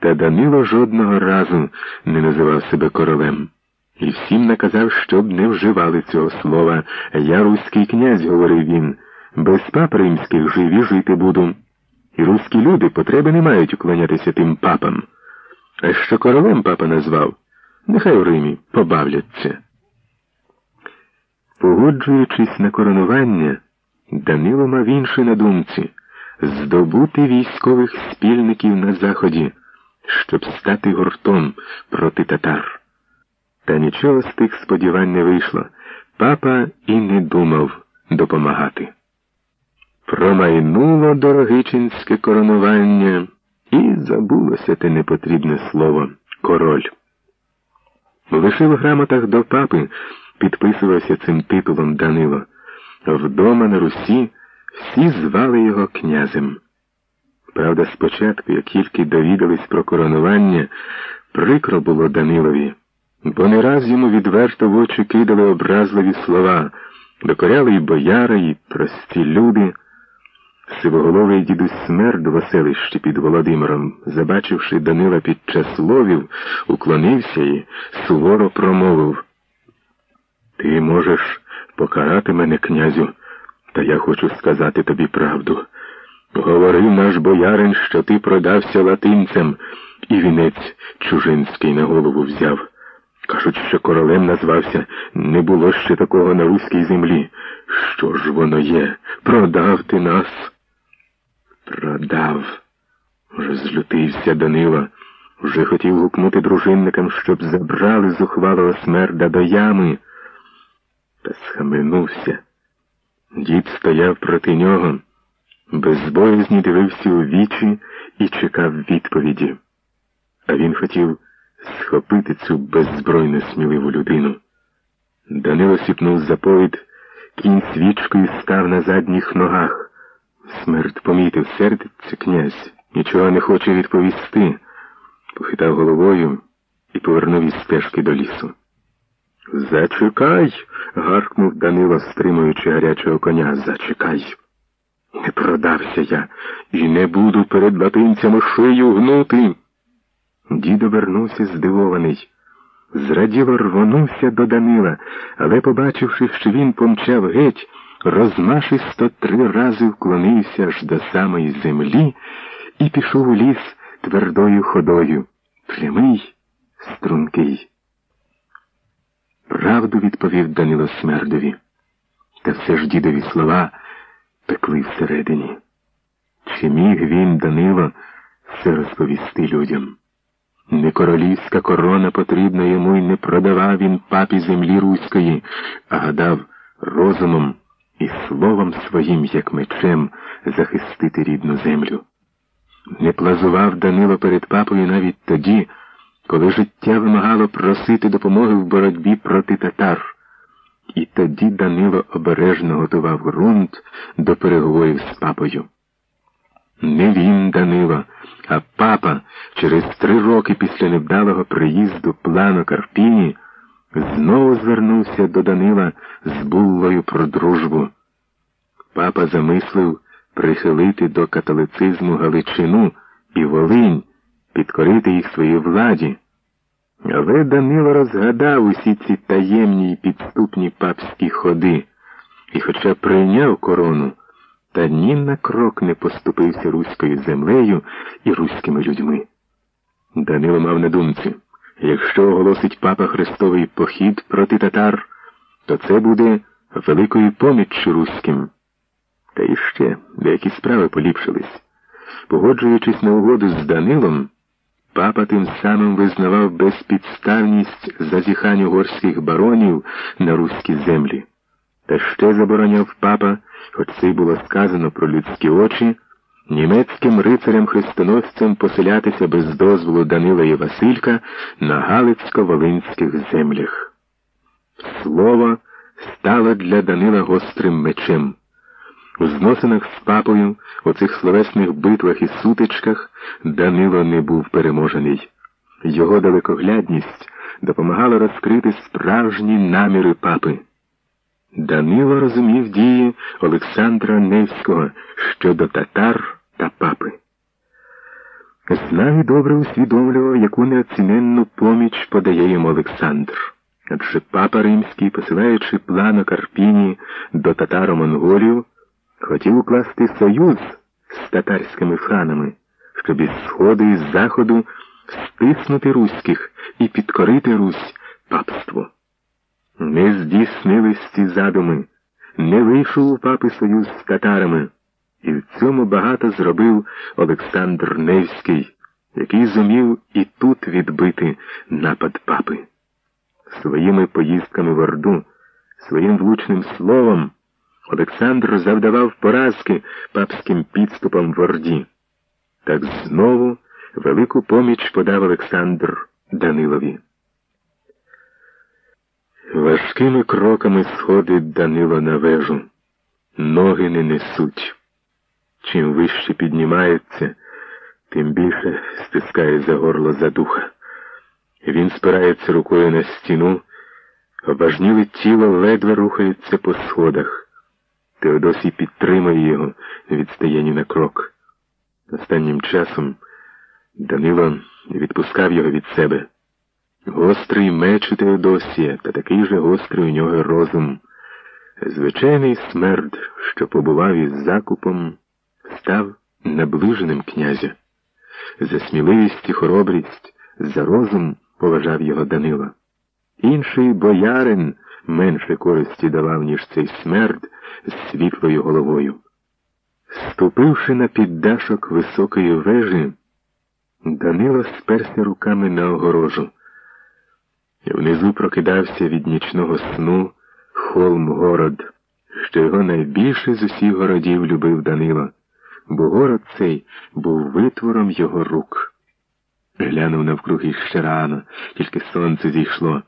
Та Данило жодного разу не називав себе королем. І всім наказав, щоб не вживали цього слова. Я руський князь, говорив він, без пап римських живі жити буду. І руські люди потреби не мають уклонятися тим папам. А що королем папа назвав, нехай у Римі побавляться. Погоджуючись на коронування, Данило мав інше на думці здобути військових спільників на Заході, щоб стати гуртом проти татар. Та нічого з тих сподівань не вийшло. Папа і не думав допомагати. Промайнуло дорогичинське коронування, і забулося те непотрібне слово король. Лише в грамотах до папи підписувався цим титулом Данило. Вдома на Русі всі звали його князем. Правда, спочатку, як тільки довідались про коронування, прикро було Данилові, бо не раз йому відверто в очі кидали образливі слова, докоряли й бояри, і прості люди. Сивоголовий дідусь смерд в оселищі під Володимиром, забачивши Данила під час ловів, уклонився і суворо промовив. Ти можеш покарати мене, князю, та я хочу сказати тобі правду. Говорив наш боярин, що ти продався латинцям, і вінець чужинський на голову взяв. Кажуть, що королем назвався, не було ще такого на руській землі. Що ж воно є? Продав ти нас. Продав. Вже злютився Данила. Вже хотів гукнути дружинникам, щоб забрали зухвалого смерда до ями. Та схаменувся. Дід стояв проти нього, безбоязні дивився у вічі і чекав відповіді. А він хотів схопити цю беззбройну сміливу людину. Данило сіпнув заповідь, кінь свічкою став на задніх ногах. Смерть помітив, сердиться князь, нічого не хоче відповісти, похитав головою і повернув із стежки до лісу. Зачекай, гаркнув Данило, стримуючи гарячого коня. Зачекай. Не продався я і не буду перед латинцями шию гнути. Дід обернувся здивований. Зраділо рвонувся до Данила, але, побачивши, що він помчав геть, розмашисто три рази вклонився аж до самої землі і пішов у ліс твердою ходою, прямий, стрункий. Правду відповів Данило Смердові, та все ж дідові слова пекли всередині. Чи міг він, Данило, все розповісти людям? Не королівська корона потрібна йому й не продавав він папі землі руської, а гадав розумом і словом своїм, як мечем, захистити рідну землю. Не плазував Данило перед папою навіть тоді, коли життя вимагало просити допомоги в боротьбі проти татар. І тоді Данило обережно готував ґрунт до переговорів з папою. Не він, Данило, а папа через три роки після невдалого приїзду плану Карпіні знову звернувся до Данила з буллою про дружбу. Папа замислив прихилити до католицизму Галичину і Волинь, підкорити їх своїй владі. Але Данило розгадав усі ці таємні й підступні папські ходи і, хоча прийняв корону, та ні на крок не поступився руською землею і руськими людьми. Данило мав на думці. Якщо оголосить папа Христовий похід проти татар, то це буде великою поміччю руським. Та іще деякі справи поліпшились. Погоджуючись на угоду з Данилом, папа тим самим визнавав безпідставність зазіхань угорських баронів на руські землі. Та ще забороняв папа, хоч це й було сказано про людські очі німецьким рицарям-хрестоносцям поселятися без дозволу Данила і Василька на Галицько-Волинських землях. Слово стало для Данила гострим мечем. У зносинах з папою, у цих словесних битвах і сутичках Данило не був переможений. Його далекоглядність допомагала розкрити справжні наміри папи. Данило розумів дії Олександра Невського щодо татар та папи. Знав і добре усвідомлював, яку неоціненну поміч подає йому Олександр. Адже папа римський, посилаючи план Карпіні до татаро-монголів, хотів укласти союз з татарськими ханами, щоб із сходу і з заходу стиснути руських і підкорити Русь папству. Не здійснились ці задуми, не вийшов у папи союз з татарами, і в цьому багато зробив Олександр Невський, який зумів і тут відбити напад папи. Своїми поїздками в Орду, своїм влучним словом Олександр завдавав поразки папським підступам в Орді. Так знову велику поміч подав Олександр Данилові. Важкими кроками сходить Данило на вежу, ноги не несуть. Чим вище піднімається, тим більше стискає за горло задуха. Він спирається рукою на стіну, обажніле тіло ледве рухається по сходах. Теодосій підтримує його, відстає ні на крок. Останнім часом Данило відпускав його від себе. Гострий меч у Теодосія, та такий же гострий у нього розум. Звичайний смерд, що побував із закупом, став наближеним князя. За сміливість і хоробрість, за розум поважав його Данила. Інший боярин менше користі давав, ніж цей смерд з світлою головою. Ступивши на піддашок високої вежі, Данило сперся руками на огорожу. Внизу прокидався від нічного сну холм город, що його найбільше з усіх городів любив Данило, бо город цей був витвором його рук. Глянув навкруги ще рано, тільки сонце зійшло.